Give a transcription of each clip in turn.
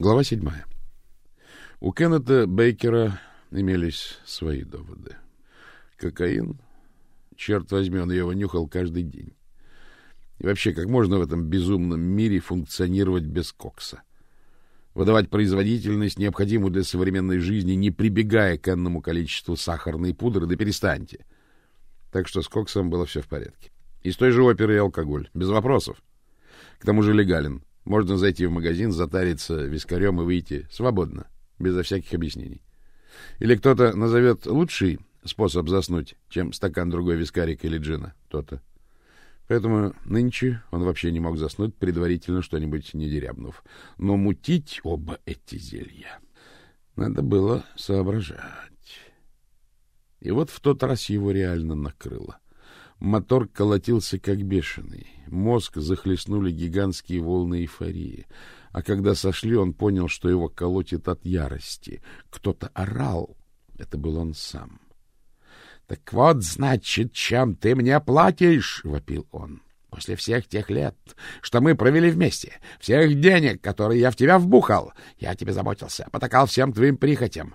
Глава седьмая. У Кеннета Бейкера имелись свои доводы. Кокаин, черт возьми, он его нюхал каждый день. И вообще, как можно в этом безумном мире функционировать без кокса? Выдавать производительность, необходимую для современной жизни, не прибегая к энному количеству сахарной пудры, да перестаньте. Так что с коксом было все в порядке. Из той же оперы и алкоголь. Без вопросов. К тому же легален. Можно зайти в магазин, затариться вискарем и выйти свободно, безо всяких объяснений. Или кто-то назовет лучший способ заснуть, чем стакан другой вискарика или джина, то-то. Поэтому нынче он вообще не мог заснуть, предварительно что-нибудь не дерябнув. Но мутить оба эти зелья надо было соображать. И вот в тот раз его реально накрыло. Мотор колотился как бешеный. Мозг захлестнули гигантские волны эйфории. А когда сошли, он понял, что его колотит от ярости. Кто-то орал. Это был он сам. — Так вот, значит, чем ты мне платишь? — вопил он. — После всех тех лет, что мы провели вместе, всех денег, которые я в тебя вбухал, я о тебе заботился, потакал всем твоим прихотям.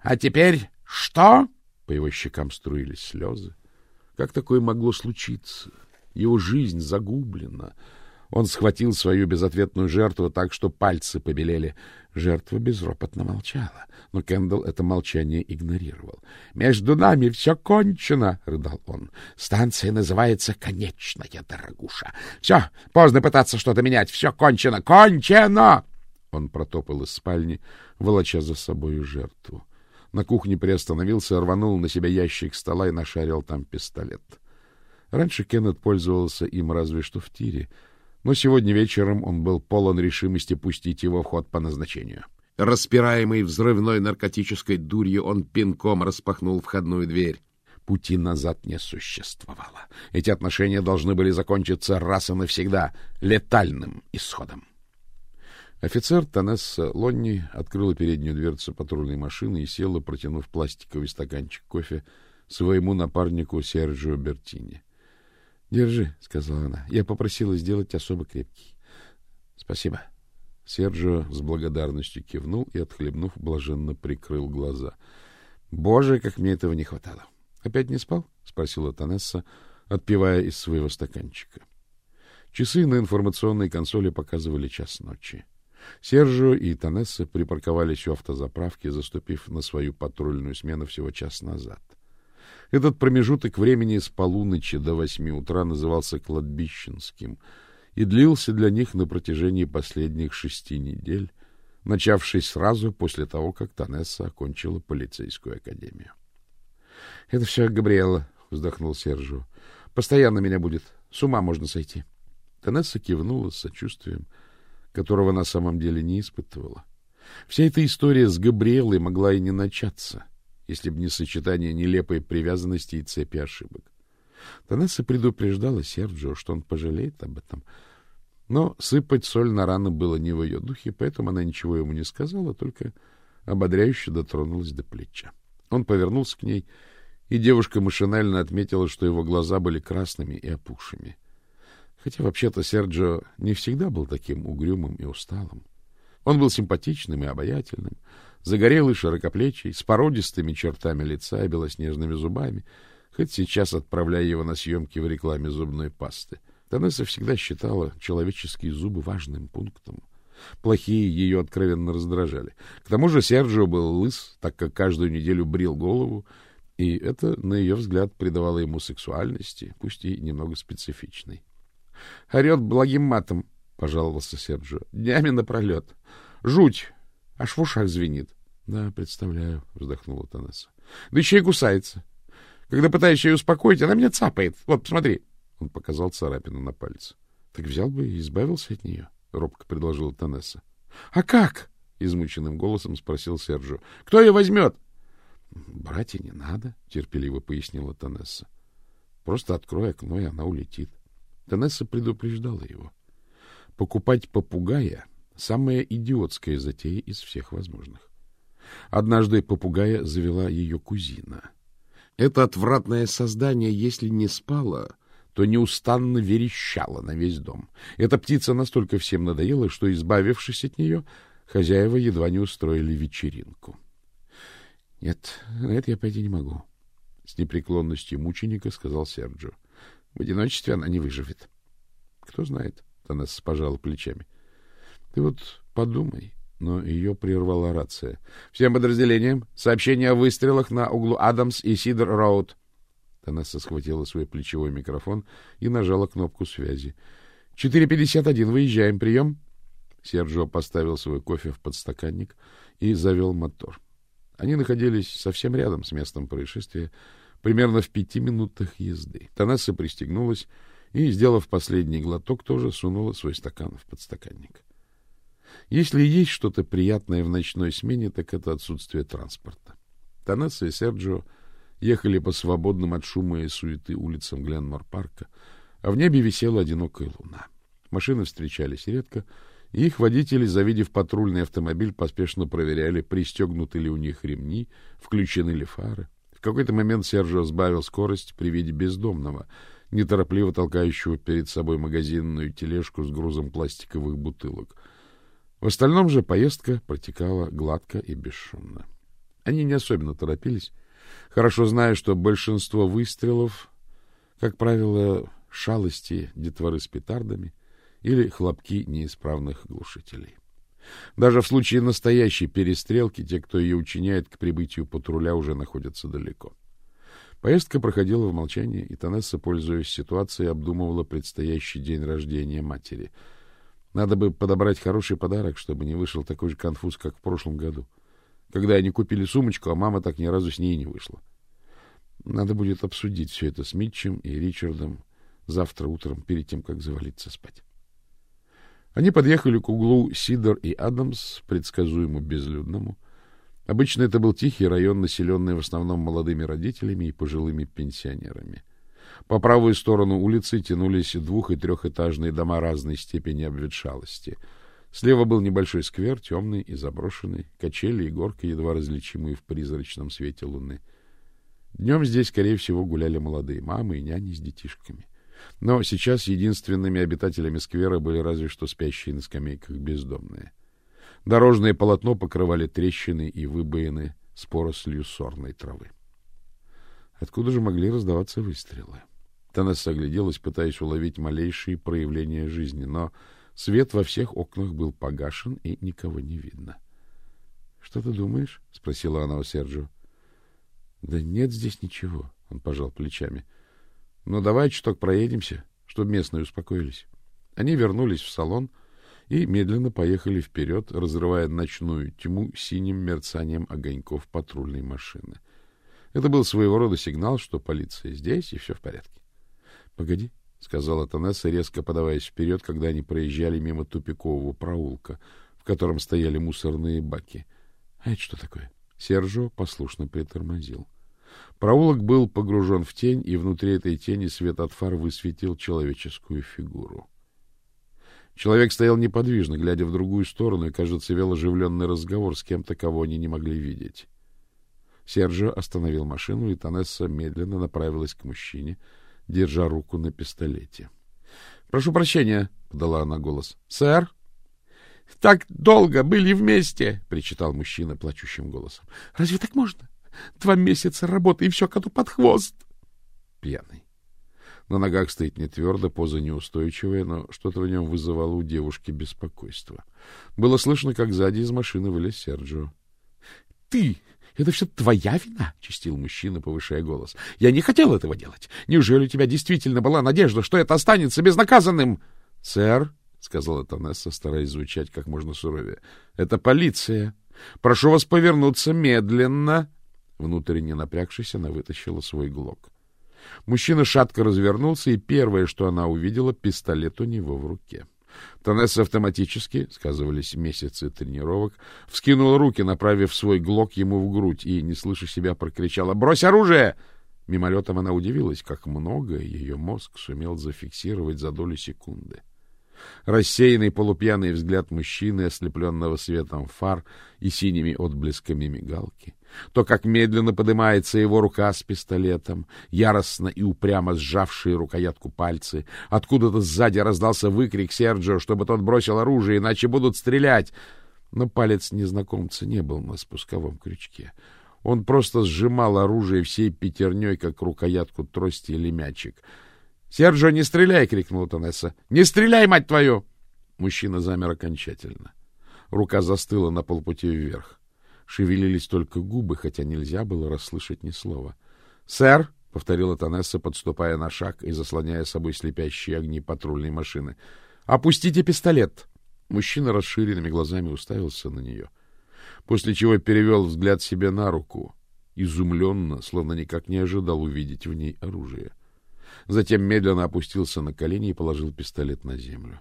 А теперь что? По его щекам струились слезы. Как такое могло случиться? Его жизнь загублена. Он схватил свою безответную жертву так, что пальцы побелели. Жертва безропотно молчала, но Кендалл это молчание игнорировал. — Между нами все кончено, — рыдал он. — Станция называется «Конечная, дорогуша». Все, поздно пытаться что-то менять. Все кончено. Кончено! Он протопал из спальни, волоча за собою жертву. На кухне приостановился, рванул на себя ящик стола и нашарил там пистолет. Раньше Кеннет пользовался им разве что в тире, но сегодня вечером он был полон решимости пустить его в ход по назначению. Распираемый взрывной наркотической дурью, он пинком распахнул входную дверь. Пути назад не существовало. Эти отношения должны были закончиться раз и навсегда летальным исходом. Офицер Танесса Лонни открыла переднюю дверцу патрульной машины и села, протянув пластиковый стаканчик кофе своему напарнику Серджио Бертини. — Держи, — сказала она. — Я попросила сделать особо крепкий. — Спасибо. Серджио с благодарностью кивнул и, отхлебнув, блаженно прикрыл глаза. — Боже, как мне этого не хватало! — Опять не спал? — спросила Танесса, отпивая из своего стаканчика. Часы на информационной консоли показывали час ночи. Сержио и Танесса припарковались у автозаправки, заступив на свою патрульную смену всего час назад. Этот промежуток времени с полуночи до восьми утра назывался кладбищенским и длился для них на протяжении последних шести недель, начавшись сразу после того, как Танесса окончила полицейскую академию. — Это все Габриэла, — вздохнул Сержио. — Постоянно меня будет. С ума можно сойти. Танесса кивнула с сочувствием — которого на самом деле не испытывала. Вся эта история с Габриэлой могла и не начаться, если бы не сочетание нелепой привязанности и цепи ошибок. Танесса предупреждала Серджио, что он пожалеет об этом. Но сыпать соль на раны было не в ее духе, поэтому она ничего ему не сказала, только ободряюще дотронулась до плеча. Он повернулся к ней, и девушка машинально отметила, что его глаза были красными и опухшими. — Хотя вообще-то Серджио не всегда был таким угрюмым и усталым. Он был симпатичным и обаятельным, загорелый, широкоплечий, с породистыми чертами лица и белоснежными зубами, хоть сейчас отправляя его на съемки в рекламе зубной пасты. Танесса всегда считала человеческие зубы важным пунктом. Плохие ее откровенно раздражали. К тому же Серджио был лыс, так как каждую неделю брил голову, и это, на ее взгляд, придавало ему сексуальности, пусть и немного специфичной. — Орет благим матом, — пожаловался Серджио. — Днями напролет. Жуть! Аж в ушах звенит. — Да, представляю, — вздохнула Танесса. — Да еще и кусается. Когда пытаюсь ее успокоить, она меня цапает. Вот, посмотри. Он показал царапину на пальце. — Так взял бы и избавился от нее, — робко предложила Танесса. — А как? — измученным голосом спросил Серджио. — Кто ее возьмет? — Брать и не надо, — терпеливо пояснила Танесса. — Просто открой окно, и она улетит. Танесса предупреждала его. Покупать попугая — самая идиотская затея из всех возможных. Однажды попугая завела ее кузина. Это отвратное создание, если не спало, то неустанно верещало на весь дом. Эта птица настолько всем надоела, что, избавившись от нее, хозяева едва не устроили вечеринку. — Нет, на это я пойти не могу, — с непреклонностью мученика сказал Серджо. — В одиночестве она не выживет. — Кто знает, — Танесса пожала плечами. — Ты вот подумай, но ее прервала рация. — Всем подразделениям сообщение о выстрелах на углу Адамс и Сидер-Роуд. Танесса схватила свой плечевой микрофон и нажала кнопку связи. — 4.51, выезжаем, прием. Серджио поставил свой кофе в подстаканник и завел мотор. Они находились совсем рядом с местом происшествия, примерно в пяти минутах езды. Танесса пристегнулась и, сделав последний глоток, тоже сунула свой стакан в подстаканник. Если есть что-то приятное в ночной смене, так это отсутствие транспорта. Танесса и Серджио ехали по свободным от шума и суеты улицам Гленмор-парка, а в небе висела одинокая луна. Машины встречались редко, и их водители, завидев патрульный автомобиль, поспешно проверяли, пристегнуты ли у них ремни, включены ли фары. В какой-то момент Серджио сбавил скорость при виде бездомного, неторопливо толкающего перед собой магазинную тележку с грузом пластиковых бутылок. В остальном же поездка протекала гладко и бесшумно. Они не особенно торопились, хорошо зная, что большинство выстрелов, как правило, шалости детворы с петардами или хлопки неисправных глушителей. Даже в случае настоящей перестрелки те, кто ее учиняет к прибытию патруля, уже находятся далеко. Поездка проходила в молчании, и Танесса, пользуясь ситуацией, обдумывала предстоящий день рождения матери. Надо бы подобрать хороший подарок, чтобы не вышел такой же конфуз, как в прошлом году, когда они купили сумочку, а мама так ни разу с ней не вышла. Надо будет обсудить все это с Митчем и Ричардом завтра утром, перед тем, как завалиться спать. Они подъехали к углу Сидор и Адамс, предсказуемо безлюдному. Обычно это был тихий район, населенный в основном молодыми родителями и пожилыми пенсионерами. По правую сторону улицы тянулись двух- и трехэтажные дома разной степени обветшалости. Слева был небольшой сквер, темный и заброшенный, качели и горка, едва различимые в призрачном свете луны. Днем здесь, скорее всего, гуляли молодые мамы и няни с детишками. Но сейчас единственными обитателями сквера были разве что спящие на скамейках бездомные. Дорожное полотно покрывали трещины и выбоины с порослью сорной травы. Откуда же могли раздаваться выстрелы? Танесса огляделась, пытаясь уловить малейшие проявления жизни, но свет во всех окнах был погашен, и никого не видно. — Что ты думаешь? — спросила она у Серджио. — Да нет здесь ничего, — он пожал плечами. — но давай чуток проедемся, чтобы местные успокоились. Они вернулись в салон и медленно поехали вперед, разрывая ночную тьму синим мерцанием огоньков патрульной машины. Это был своего рода сигнал, что полиция здесь и все в порядке. — Погоди, — сказала Танесса, резко подаваясь вперед, когда они проезжали мимо тупикового проулка, в котором стояли мусорные баки. — А это что такое? Сержо послушно притормозил. — Проулок был погружен в тень, и внутри этой тени свет от фар высветил человеческую фигуру. Человек стоял неподвижно, глядя в другую сторону, и, кажется, вел оживленный разговор с кем-то, кого они не могли видеть. Серджио остановил машину, и Танесса медленно направилась к мужчине, держа руку на пистолете. — Прошу прощения, — подала она голос. — Сэр? — Так долго были вместе, — причитал мужчина плачущим голосом. — Разве так можно? Два месяца работы, и все коту под хвост. Пьяный. На ногах стоит не твердо, поза неустойчивая, но что-то в нем вызывало у девушки беспокойство. Было слышно, как сзади из машины вылез Серджио. — Ты! Это все твоя вина? — чистил мужчина, повышая голос. — Я не хотел этого делать. Неужели у тебя действительно была надежда, что это останется безнаказанным? — Сэр, — сказала Танесса, стараясь звучать как можно суровее, — это полиция. Прошу вас повернуться медленно. Внутренне напрягшись, она вытащила свой глок. Мужчина шатко развернулся, и первое, что она увидела, пистолет у него в руке. Танесса автоматически, сказывались месяцы тренировок, вскинула руки, направив свой глок ему в грудь, и, не слыша себя, прокричала «Брось оружие!» Мимолетом она удивилась, как много ее мозг сумел зафиксировать за долю секунды. Рассеянный полупьяный взгляд мужчины, ослепленного светом фар и синими отблесками мигалки, то, как медленно поднимается его рука с пистолетом, яростно и упрямо сжавшие рукоятку пальцы. Откуда-то сзади раздался выкрик Серджио, чтобы тот бросил оружие, иначе будут стрелять. Но палец незнакомца не был на спусковом крючке. Он просто сжимал оружие всей пятерней, как рукоятку трости или мячик. — Серджо, не стреляй! — крикнула Танесса. — Не стреляй, мать твою! Мужчина замер окончательно. Рука застыла на полпути вверх. Шевелились только губы, хотя нельзя было расслышать ни слова. — Сэр! — повторила Танесса, подступая на шаг и заслоняя собой слепящие огни патрульной машины. — Опустите пистолет! Мужчина расширенными глазами уставился на нее, после чего перевел взгляд себе на руку, изумленно, словно никак не ожидал увидеть в ней оружие. Затем медленно опустился на колени и положил пистолет на землю.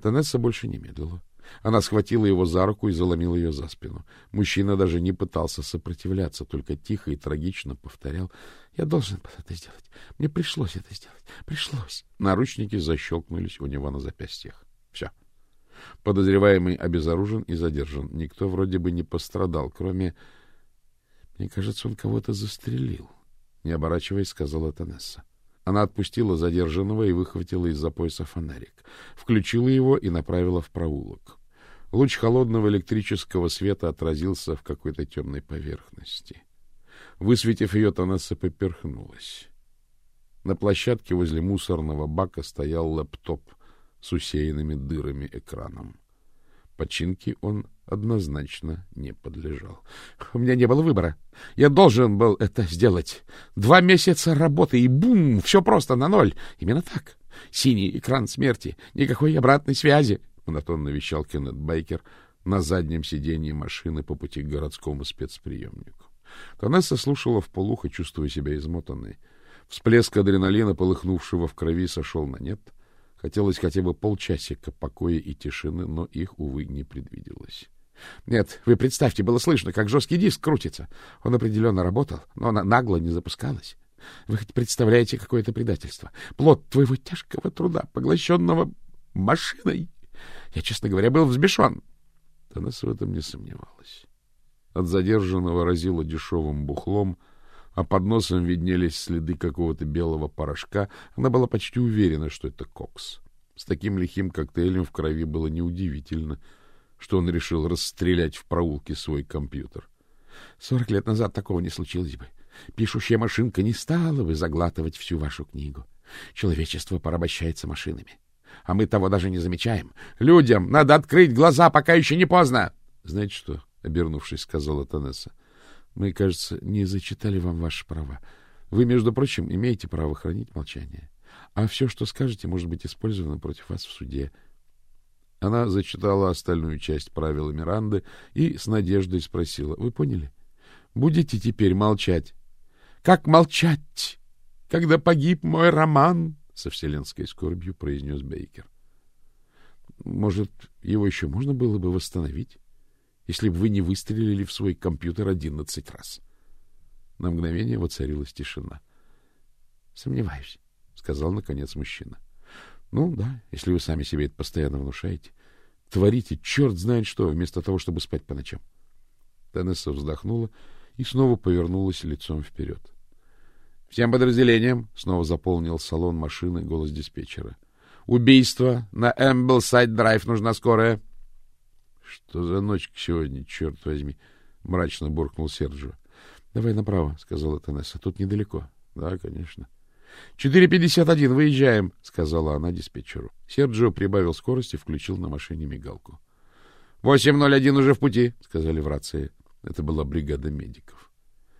Танесса больше не медлила. Она схватила его за руку и заломила ее за спину. Мужчина даже не пытался сопротивляться, только тихо и трагично повторял. — Я должен был это сделать. Мне пришлось это сделать. Пришлось. Наручники защелкнулись у него на запястьях. Все. Подозреваемый обезоружен и задержан. Никто вроде бы не пострадал, кроме... Мне кажется, он кого-то застрелил. Не оборачиваясь, сказала Танесса. Она отпустила задержанного и выхватила из-за пояса фонарик. Включила его и направила в проулок. Луч холодного электрического света отразился в какой-то темной поверхности. Высветив ее, Танесса поперхнулась. На площадке возле мусорного бака стоял лэптоп с усеянными дырами экраном. Починке он однозначно не подлежал. У меня не было выбора. Я должен был это сделать. Два месяца работы, и бум, все просто на ноль. Именно так. Синий экран смерти, никакой обратной связи, — монотонно вещал Кеннет Бейкер на заднем сиденье машины по пути к городскому спецприемнику. Танесса слушала в полухо, чувствуя себя измотанной. Всплеск адреналина, полыхнувшего в крови, сошел на нет — Хотелось хотя бы полчасика покоя и тишины, но их, увы, не предвиделось. Нет, вы представьте, было слышно, как жесткий диск крутится. Он определенно работал, но она нагло не запускалась. Вы хоть представляете какое-то предательство? Плод твоего тяжкого труда, поглощенного машиной. Я, честно говоря, был взбешен. Танесса в этом не сомневалась. От задержанного разило дешевым бухлом — а под носом виднелись следы какого-то белого порошка, она была почти уверена, что это кокс. С таким лихим коктейлем в крови было неудивительно, что он решил расстрелять в проулке свой компьютер. Сорок лет назад такого не случилось бы. Пишущая машинка не стала бы заглатывать всю вашу книгу. Человечество порабощается машинами. А мы того даже не замечаем. Людям надо открыть глаза, пока еще не поздно. — Знаете что? — обернувшись, сказала Танесса. Мы, кажется, не зачитали вам ваши права. Вы, между прочим, имеете право хранить молчание. А все, что скажете, может быть использовано против вас в суде. Она зачитала остальную часть правила Миранды и с надеждой спросила. — Вы поняли? Будете теперь молчать? — Как молчать, когда погиб мой роман? — со вселенской скорбью произнес Бейкер. — Может, его еще можно было бы восстановить? Если бы вы не выстрелили в свой компьютер одиннадцать раз. На мгновение воцарилась тишина. — Сомневаюсь, — сказал, наконец, мужчина. — Ну, да, если вы сами себе это постоянно внушаете. Творите черт знает что, вместо того, чтобы спать по ночам. Теннесса вздохнула и снова повернулась лицом вперед. — Всем подразделениям! — снова заполнил салон машины голос диспетчера. — Убийство на Эмблсайд-драйв нужна скорая. —— Что за ночка сегодня, черт возьми? — мрачно буркнул Серджио. — Давай направо, — сказала Танесса. — Тут недалеко. — Да, конечно. — Четыре пятьдесят один, выезжаем, — сказала она диспетчеру. Серджио прибавил скорость и включил на машине мигалку. — Восемь ноль один уже в пути, — сказали в рации. Это была бригада медиков.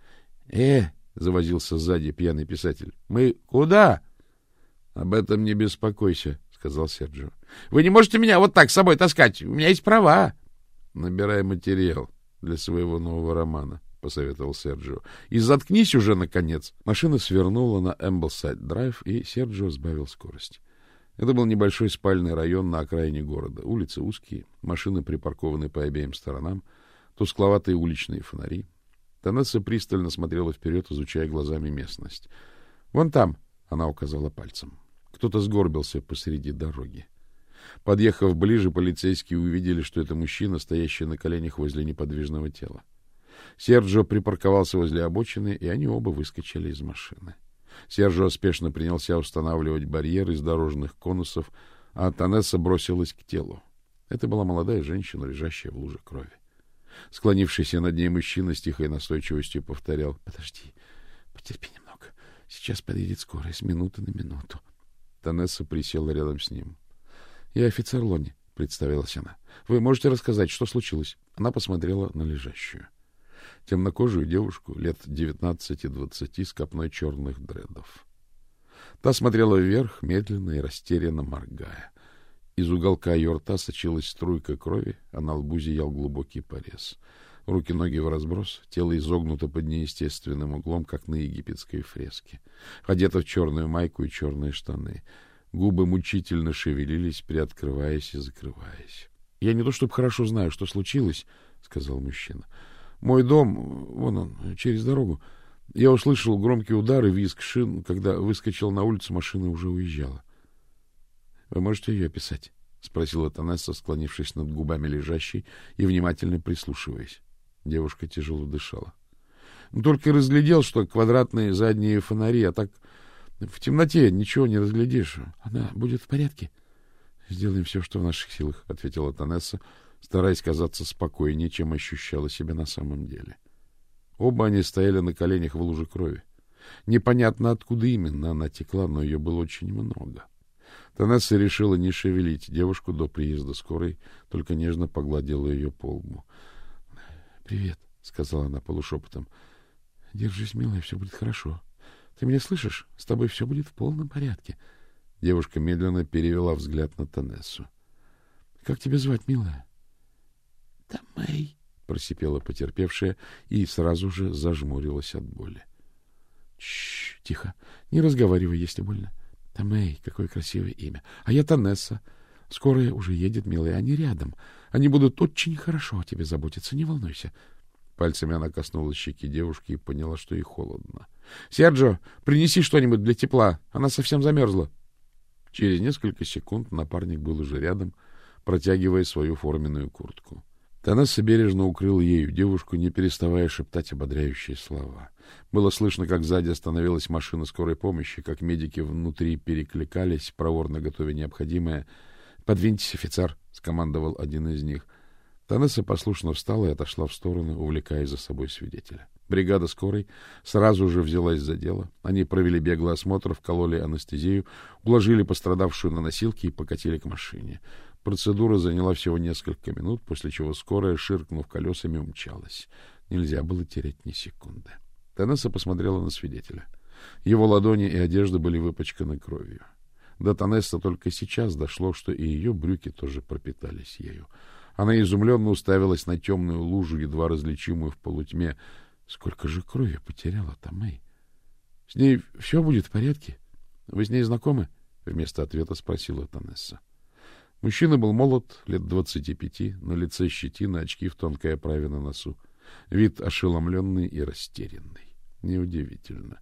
— Э, — завозился сзади пьяный писатель, — мы куда? — Об этом не беспокойся, — сказал Серджио. — Вы не можете меня вот так с собой таскать. У меня есть права. — Набирай материал для своего нового романа, — посоветовал Серджио. — И заткнись уже, наконец. Машина свернула на Эмблсайд-драйв, и Серджио сбавил скорость. Это был небольшой спальный район на окраине города. Улицы узкие, машины припаркованы по обеим сторонам, тускловатые уличные фонари. Танесса пристально смотрела вперед, изучая глазами местность. — Вон там, — она указала пальцем. Кто-то сгорбился посреди дороги. Подъехав ближе, полицейские увидели, что это мужчина, стоящий на коленях возле неподвижного тела. Серджио припарковался возле обочины, и они оба выскочили из машины. Серджио спешно принялся устанавливать барьер из дорожных конусов, а Танесса бросилась к телу. Это была молодая женщина, лежащая в луже крови. Склонившийся над ней мужчина с тихой настойчивостью повторял. — Подожди, потерпи немного. Сейчас подъедет скорая, с минуты на минуту. Танесса присела рядом с ним. — Я офицер Лони, — представилась она. — Вы можете рассказать, что случилось? Она посмотрела на лежащую. Темнокожую девушку лет девятнадцати-двадцати с копной черных дредов. Та смотрела вверх, медленно и растерянно моргая. Из уголка ее рта сочилась струйка крови, а на лбу зиял глубокий порез. Руки-ноги в разброс, тело изогнуто под неестественным углом, как на египетской фреске. Одета в черную майку и черные штаны. Губы мучительно шевелились, приоткрываясь и закрываясь. — Я не то чтобы хорошо знаю, что случилось, — сказал мужчина. — Мой дом, вон он, через дорогу. Я услышал громкие удары, визг шин. Когда выскочил на улицу, машина уже уезжала. — вы можете ее описать? — спросила Танесса, склонившись над губами лежащей и внимательно прислушиваясь. Девушка тяжело дышала. — Только разглядел, что квадратные задние фонари, а так в темноте ничего не разглядишь. Она будет в порядке? — Сделаем все, что в наших силах, — ответила Танесса, стараясь казаться спокойнее, чем ощущала себя на самом деле. Оба они стояли на коленях в луже крови. Непонятно, откуда именно она текла, но ее было очень много. Танесса решила не шевелить девушку до приезда скорой, только нежно погладила ее по лбу. — Привет, — сказала она полушепотом. — Держись, милая, все будет хорошо. Ты меня слышишь? С тобой все будет в полном порядке. Девушка медленно перевела взгляд на Танессу. — Как тебя звать, милая? — Тамэй, — просипела потерпевшая и сразу же зажмурилась от боли. — Тихо, не разговаривай, если больно. — Тамей, какое красивое имя. А я Танесса. Скорая уже едет, милая, они рядом. Они будут очень хорошо о тебе заботиться, не волнуйся. Пальцами она коснулась щеки девушки и поняла, что ей холодно. — Серджо, принеси что-нибудь для тепла. Она совсем замерзла. Через несколько секунд напарник был уже рядом, протягивая свою форменную куртку. Танесса бережно укрыл ею девушку, не переставая шептать ободряющие слова. Было слышно, как сзади остановилась машина скорой помощи, как медики внутри перекликались, проворно готовя необходимое. — Подвиньтесь, офицер! — скомандовал один из них. Танесса послушно встала и отошла в сторону, увлекая за собой свидетеля. Бригада скорой сразу же взялась за дело. Они провели беглый осмотр, вкололи анестезию, уложили пострадавшую на носилки и покатили к машине. Процедура заняла всего несколько минут, после чего скорая, ширкнув колесами, умчалась. Нельзя было терять ни секунды. Танесса посмотрела на свидетеля. Его ладони и одежда были выпачканы кровью. До Танесса только сейчас дошло, что и ее брюки тоже пропитались ею. Она изумленно уставилась на темную лужу, едва различимую в полутьме. Сколько же крови потеряла Тамей? — С ней все будет в порядке? Вы с ней знакомы? — вместо ответа спросила Танесса. Мужчина был молод, лет двадцати пяти, на лице щетина, очки в тонкой оправе на носу. Вид ошеломленный и растерянный. Неудивительно.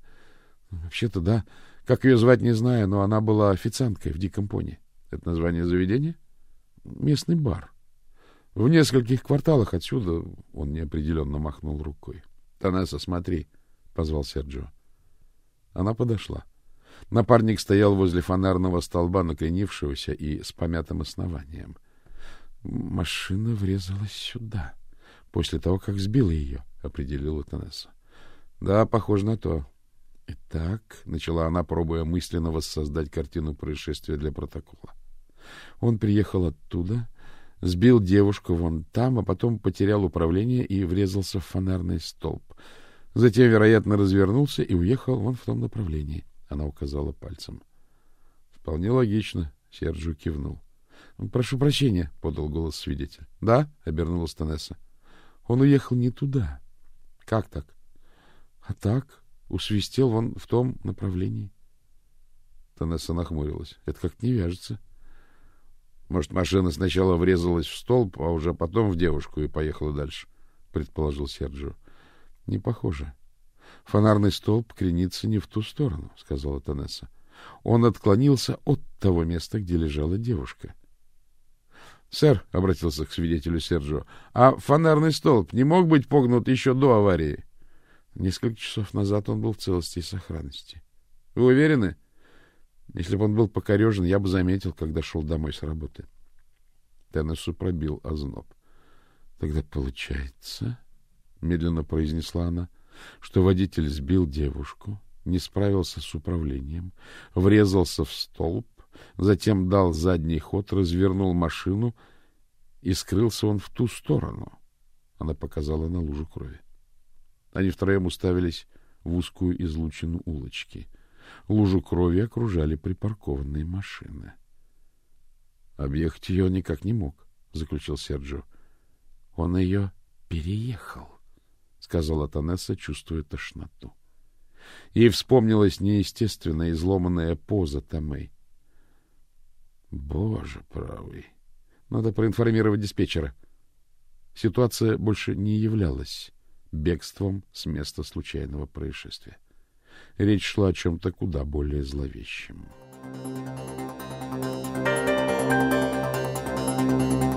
Вообще-то да. Как ее звать, не знаю, но она была официанткой в Диком Пони. Это название заведения? Местный бар. В нескольких кварталах отсюда он неопределенно махнул рукой. — Танесса, смотри, — позвал Серджио. Она подошла. Напарник стоял возле фонарного столба, накренившегося и с помятым основанием. Машина врезалась сюда, после того, как сбила ее, — определила Танесса. — Да, похоже на то. — Итак, — начала она, пробуя мысленно воссоздать картину происшествия для протокола. Он приехал оттуда, сбил девушку вон там, а потом потерял управление и врезался в фонарный столб. Затем, вероятно, развернулся и уехал вон в том направлении. Она указала пальцем. — Вполне логично. Серджио кивнул. — Прошу прощения, — подал голос свидетель. — Да, — обернулась Танесса. — Он уехал не туда. — Как так? — А так, усвистел вон в том направлении. Танесса нахмурилась. — Это как-то не вяжется. — Может, машина сначала врезалась в столб, а уже потом в девушку и поехала дальше, — предположил Серджио. — Не похоже. — Фонарный столб кренится не в ту сторону, — сказала Танесса. Он отклонился от того места, где лежала девушка. — Сэр, — обратился к свидетелю Серджио, — а фонарный столб не мог быть погнут еще до аварии? Несколько часов назад он был в целости и сохранности. — Вы уверены? Если бы он был покорежен, я бы заметил, когда шел домой с работы. Теннесу пробил озноб. — Тогда получается, — медленно произнесла она, — что водитель сбил девушку, не справился с управлением, врезался в столб, затем дал задний ход, развернул машину, и скрылся он в ту сторону. Она показала на лужу крови. Они втроем уставились в узкую излучину улочки. Лужу крови окружали припаркованные машины. Объехать ее он никак не мог, заключил Серджио. Он ее переехал, сказала Танесса, чувствуя тошноту. Ей вспомнилась неестественная изломанная поза Томей. Боже правый. Надо проинформировать диспетчера. Ситуация больше не являлась бегством с места случайного происшествия. Речь шла о чем-то куда более зловещем. Thank you.